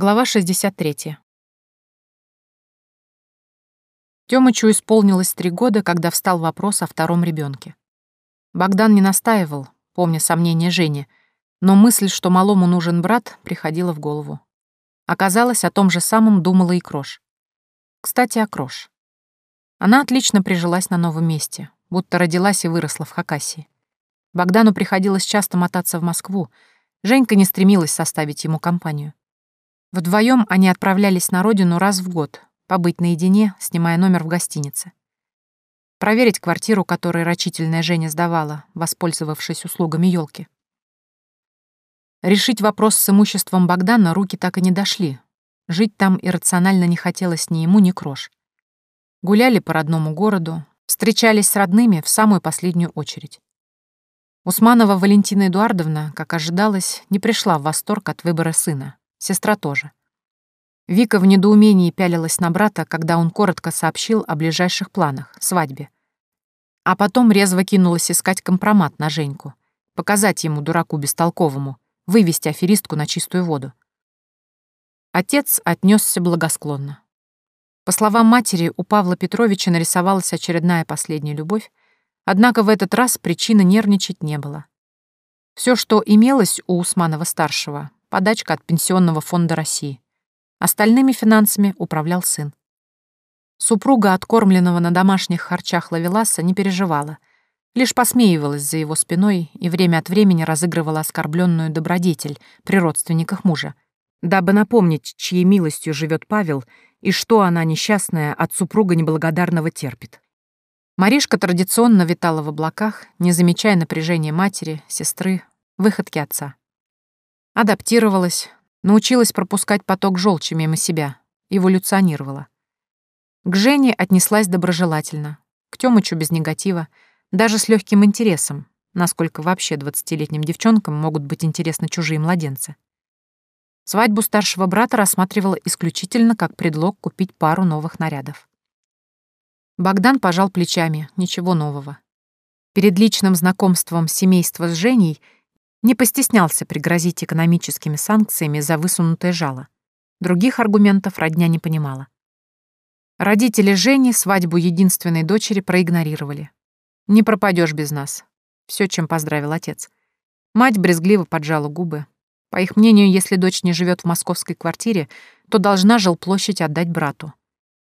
Глава 63. Тёмычу исполнилось три года, когда встал вопрос о втором ребенке. Богдан не настаивал, помня сомнения Жени, но мысль, что малому нужен брат, приходила в голову. Оказалось, о том же самом думала и Крош. Кстати, о Крош. Она отлично прижилась на новом месте, будто родилась и выросла в Хакасии. Богдану приходилось часто мотаться в Москву, Женька не стремилась составить ему компанию. Вдвоем они отправлялись на родину раз в год, побыть наедине, снимая номер в гостинице. Проверить квартиру, которую рачительная Женя сдавала, воспользовавшись услугами елки. Решить вопрос с имуществом Богдана руки так и не дошли. Жить там иррационально не хотелось ни ему, ни Крош. Гуляли по родному городу, встречались с родными в самую последнюю очередь. Усманова Валентина Эдуардовна, как ожидалось, не пришла в восторг от выбора сына, Сестра тоже. Вика в недоумении пялилась на брата, когда он коротко сообщил о ближайших планах, свадьбе. А потом резво кинулась искать компромат на Женьку, показать ему, дураку бестолковому, вывести аферистку на чистую воду. Отец отнесся благосклонно. По словам матери, у Павла Петровича нарисовалась очередная последняя любовь, однако в этот раз причины нервничать не было. Все, что имелось у Усманова-старшего, подачка от Пенсионного фонда России. Остальными финансами управлял сын. Супруга, откормленного на домашних харчах Лавеласа, не переживала, лишь посмеивалась за его спиной и время от времени разыгрывала оскорбленную добродетель при родственниках мужа, дабы напомнить, чьей милостью живет Павел и что она, несчастная, от супруга неблагодарного терпит. Маришка традиционно витала в облаках, не замечая напряжения матери, сестры, выходки отца. Адаптировалась, научилась пропускать поток желчи мимо себя, эволюционировала. К Жене отнеслась доброжелательно, к Тёмычу без негатива, даже с легким интересом, насколько вообще двадцатилетним девчонкам могут быть интересны чужие младенцы. Свадьбу старшего брата рассматривала исключительно как предлог купить пару новых нарядов. Богдан пожал плечами, ничего нового. Перед личным знакомством семейства с Женей — не постеснялся пригрозить экономическими санкциями за высунутое жало. Других аргументов родня не понимала. Родители Жени свадьбу единственной дочери проигнорировали. «Не пропадешь без нас», — все, чем поздравил отец. Мать брезгливо поджала губы. По их мнению, если дочь не живет в московской квартире, то должна жилплощадь отдать брату.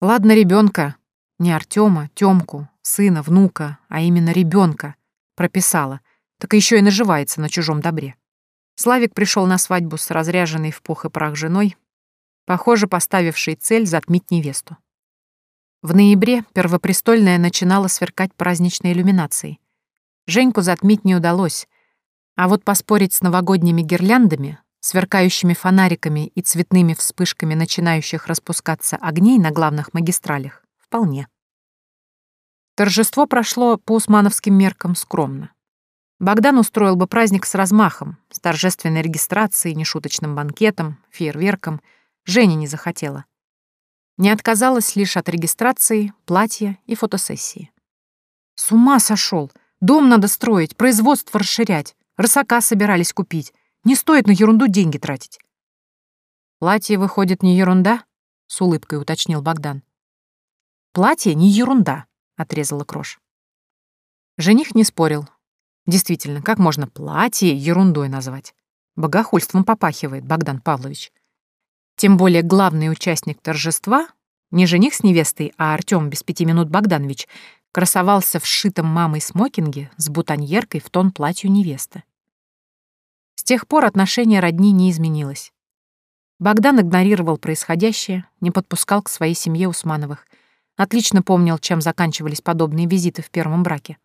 Ладно, ребенка, не Артема, Тёмку, сына, внука, а именно ребенка, прописала, так еще и наживается на чужом добре. Славик пришел на свадьбу с разряженной в пух и прах женой, похоже, поставившей цель затмить невесту. В ноябре Первопрестольная начинала сверкать праздничной иллюминацией. Женьку затмить не удалось, а вот поспорить с новогодними гирляндами, сверкающими фонариками и цветными вспышками начинающих распускаться огней на главных магистралях, вполне. Торжество прошло по усмановским меркам скромно. Богдан устроил бы праздник с размахом, с торжественной регистрацией, нешуточным банкетом, фейерверком. Женя не захотела. Не отказалась лишь от регистрации, платья и фотосессии. С ума сошел! Дом надо строить, производство расширять. Рысака собирались купить. Не стоит на ерунду деньги тратить. Платье, выходит, не ерунда? С улыбкой уточнил Богдан. Платье не ерунда, отрезала Крош. Жених не спорил, Действительно, как можно платье ерундой назвать? Богохульством попахивает Богдан Павлович. Тем более главный участник торжества, не жених с невестой, а Артём без пяти минут Богданович, красовался в сшитом мамой смокинге с бутоньеркой в тон платью невесты. С тех пор отношение родни не изменилось. Богдан игнорировал происходящее, не подпускал к своей семье Усмановых, отлично помнил, чем заканчивались подобные визиты в первом браке.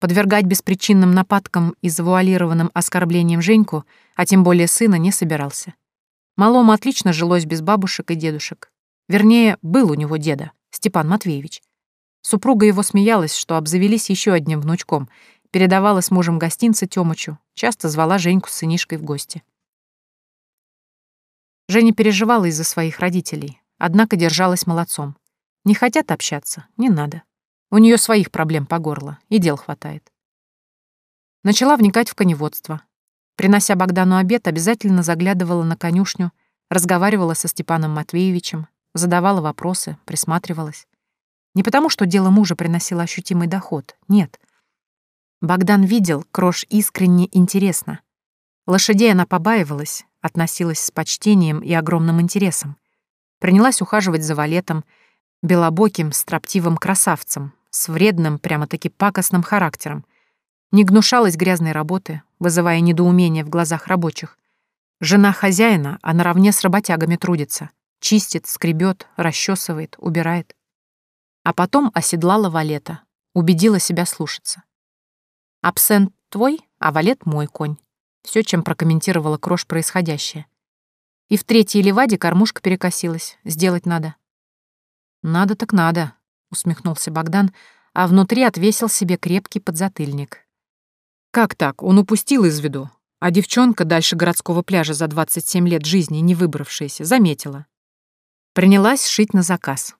Подвергать беспричинным нападкам и завуалированным оскорблениям Женьку, а тем более сына, не собирался. Малому отлично жилось без бабушек и дедушек. Вернее, был у него деда, Степан Матвеевич. Супруга его смеялась, что обзавелись еще одним внучком, передавала с мужем гостинцы Тёмычу, часто звала Женьку с сынишкой в гости. Женя переживала из-за своих родителей, однако держалась молодцом. Не хотят общаться — не надо. У нее своих проблем по горло, и дел хватает. Начала вникать в коневодство. Принося Богдану обед, обязательно заглядывала на конюшню, разговаривала со Степаном Матвеевичем, задавала вопросы, присматривалась. Не потому, что дело мужа приносило ощутимый доход, нет. Богдан видел, Крош искренне интересно. Лошадей она побаивалась, относилась с почтением и огромным интересом. Принялась ухаживать за валетом, белобоким, строптивым красавцем, с вредным, прямо-таки пакостным характером. Не гнушалась грязной работы, вызывая недоумение в глазах рабочих. Жена хозяина, а наравне с работягами трудится. Чистит, скребет, расчесывает, убирает. А потом оседлала валета, убедила себя слушаться. «Абсент твой, а валет мой конь». Все, чем прокомментировала Крош происходящее. И в третьей леваде кормушка перекосилась. Сделать надо. «Надо так надо», — усмехнулся Богдан, а внутри отвесил себе крепкий подзатыльник. «Как так? Он упустил из виду. А девчонка, дальше городского пляжа за 27 лет жизни не выбравшаяся, заметила. Принялась шить на заказ.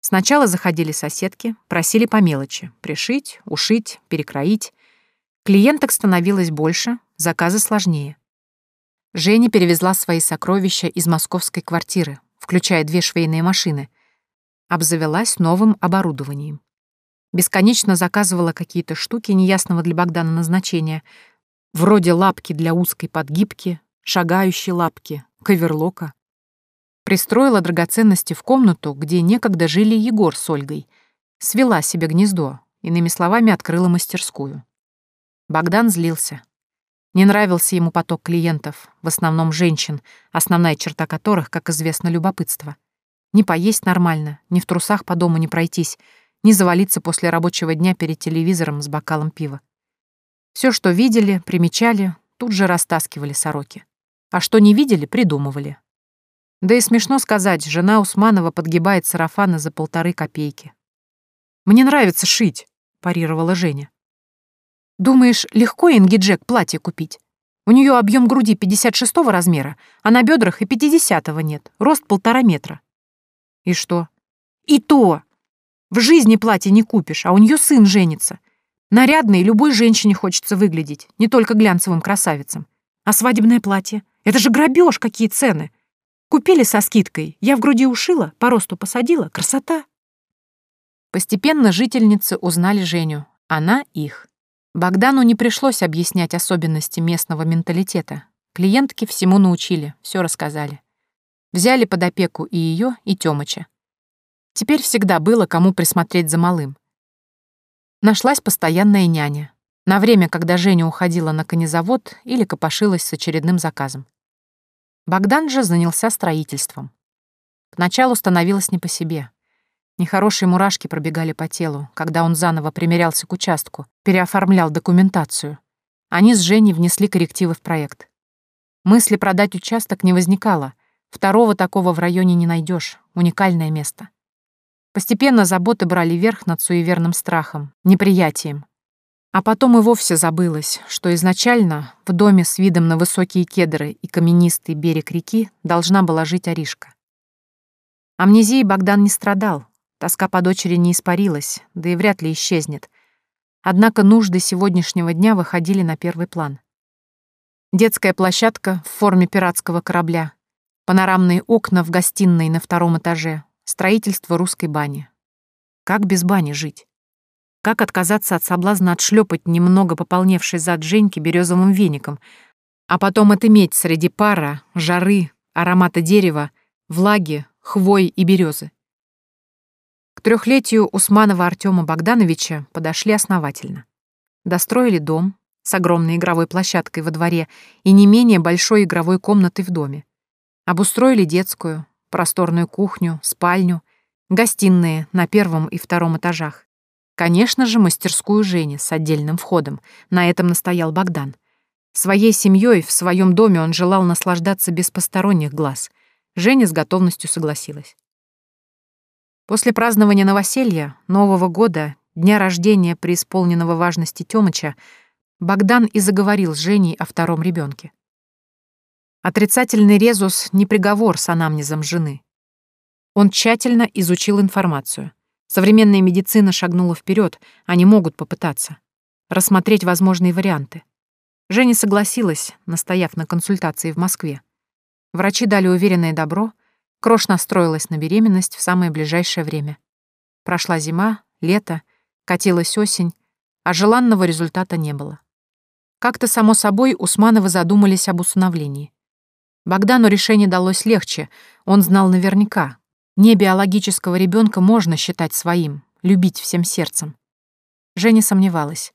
Сначала заходили соседки, просили по мелочи — пришить, ушить, перекроить. Клиенток становилось больше, заказы сложнее. Женя перевезла свои сокровища из московской квартиры, включая две швейные машины. Обзавелась новым оборудованием. Бесконечно заказывала какие-то штуки неясного для Богдана назначения, вроде лапки для узкой подгибки, шагающей лапки, каверлока. Пристроила драгоценности в комнату, где некогда жили Егор с Ольгой. Свела себе гнездо, иными словами, открыла мастерскую. Богдан злился. Не нравился ему поток клиентов, в основном женщин, основная черта которых, как известно, любопытство. Не поесть нормально, ни в трусах по дому не пройтись, не завалиться после рабочего дня перед телевизором с бокалом пива. Все, что видели, примечали, тут же растаскивали сороки. А что не видели, придумывали. Да и смешно сказать, жена Усманова подгибает сарафаны за полторы копейки. «Мне нравится шить», — парировала Женя. Думаешь, легко Инги Джек платье купить? У нее объем груди 56 размера, а на бедрах и 50 нет, рост полтора метра. И что? И то! В жизни платье не купишь, а у нее сын женится. Нарядной любой женщине хочется выглядеть, не только глянцевым красавицам. А свадебное платье? Это же грабеж, какие цены! Купили со скидкой, я в груди ушила, по росту посадила, красота. Постепенно жительницы узнали Женю, она их. Богдану не пришлось объяснять особенности местного менталитета. Клиентки всему научили, все рассказали. Взяли под опеку и ее, и Тёмыча. Теперь всегда было кому присмотреть за малым. Нашлась постоянная няня. На время, когда Женя уходила на конезавод или копошилась с очередным заказом. Богдан же занялся строительством. Поначалу становилось не по себе. Нехорошие мурашки пробегали по телу, когда он заново примерялся к участку, переоформлял документацию. Они с Женей внесли коррективы в проект. Мысли продать участок не возникало. Второго такого в районе не найдешь. Уникальное место. Постепенно заботы брали верх над суеверным страхом, неприятием. А потом и вовсе забылось, что изначально в доме с видом на высокие кедры и каменистый берег реки должна была жить Аришка. Амнезией Богдан не страдал, Тоска по дочери не испарилась, да и вряд ли исчезнет. Однако нужды сегодняшнего дня выходили на первый план. Детская площадка в форме пиратского корабля, панорамные окна в гостиной на втором этаже, строительство русской бани. Как без бани жить? Как отказаться от соблазна отшлепать немного пополневший зад Женьки березовым веником, а потом отыметь среди пара, жары, аромата дерева, влаги, хвой и березы? К трехлетию Усманова Артема Богдановича подошли основательно. Достроили дом с огромной игровой площадкой во дворе и не менее большой игровой комнатой в доме. Обустроили детскую, просторную кухню, спальню, гостиные на первом и втором этажах. Конечно же, мастерскую Жени с отдельным входом. На этом настоял Богдан. Своей семьей в своем доме он желал наслаждаться без посторонних глаз. Женя с готовностью согласилась. После празднования новоселья, Нового года, дня рождения преисполненного важности Тёмыча, Богдан и заговорил с Женей о втором ребенке. Отрицательный резус — не приговор с анамнезом жены. Он тщательно изучил информацию. Современная медицина шагнула вперед, они могут попытаться. Рассмотреть возможные варианты. Женя согласилась, настояв на консультации в Москве. Врачи дали уверенное добро, Крош настроилась на беременность в самое ближайшее время. Прошла зима, лето, катилась осень, а желанного результата не было. Как-то само собой Усмановы задумались об усыновлении. Богдану решение далось легче, он знал наверняка. Не биологического ребенка можно считать своим, любить всем сердцем. Женя сомневалась.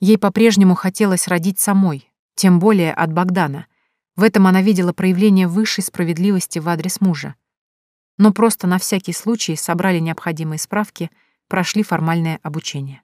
Ей по-прежнему хотелось родить самой, тем более от Богдана. В этом она видела проявление высшей справедливости в адрес мужа. Но просто на всякий случай собрали необходимые справки, прошли формальное обучение.